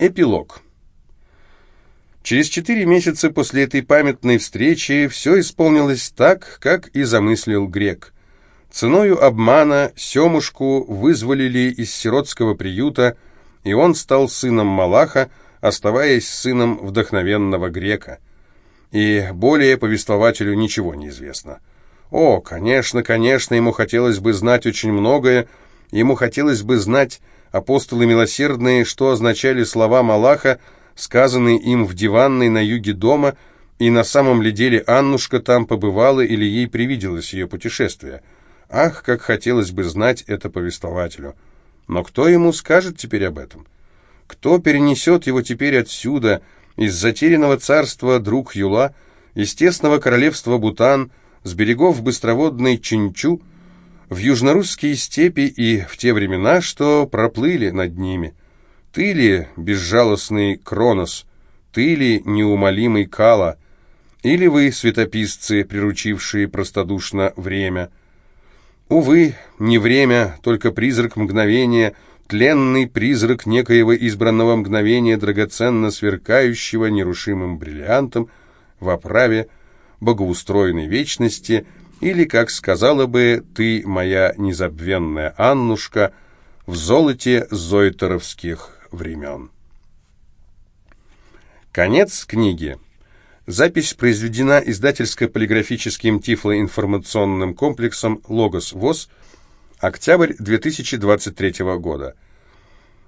Эпилог. Через четыре месяца после этой памятной встречи все исполнилось так, как и замыслил грек. Ценою обмана Семушку вызволили из сиротского приюта, и он стал сыном Малаха, оставаясь сыном вдохновенного грека. И более повествователю ничего не известно. О, конечно, конечно, ему хотелось бы знать очень многое, ему хотелось бы знать апостолы милосердные, что означали слова Малаха, сказанные им в диванной на юге дома, и на самом ли деле Аннушка там побывала или ей привиделось ее путешествие. Ах, как хотелось бы знать это повествователю. Но кто ему скажет теперь об этом? Кто перенесет его теперь отсюда, из затерянного царства друг Юла, из тесного королевства Бутан, с берегов быстроводной Чинчу, в южнорусские степи и в те времена, что проплыли над ними. Ты ли, безжалостный Кронос, ты ли, неумолимый Кала, или вы, светописцы, приручившие простодушно время? Увы, не время, только призрак мгновения, тленный призрак некоего избранного мгновения, драгоценно сверкающего нерушимым бриллиантом в оправе богоустроенной вечности — или, как сказала бы ты, моя незабвенная Аннушка, в золоте зойтеровских времен. Конец книги. Запись произведена издательско-полиграфическим тифлоинформационным комплексом «Логос ВОЗ», октябрь 2023 года.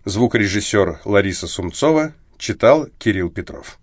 Звукорежиссер Лариса Сумцова читал Кирилл Петров.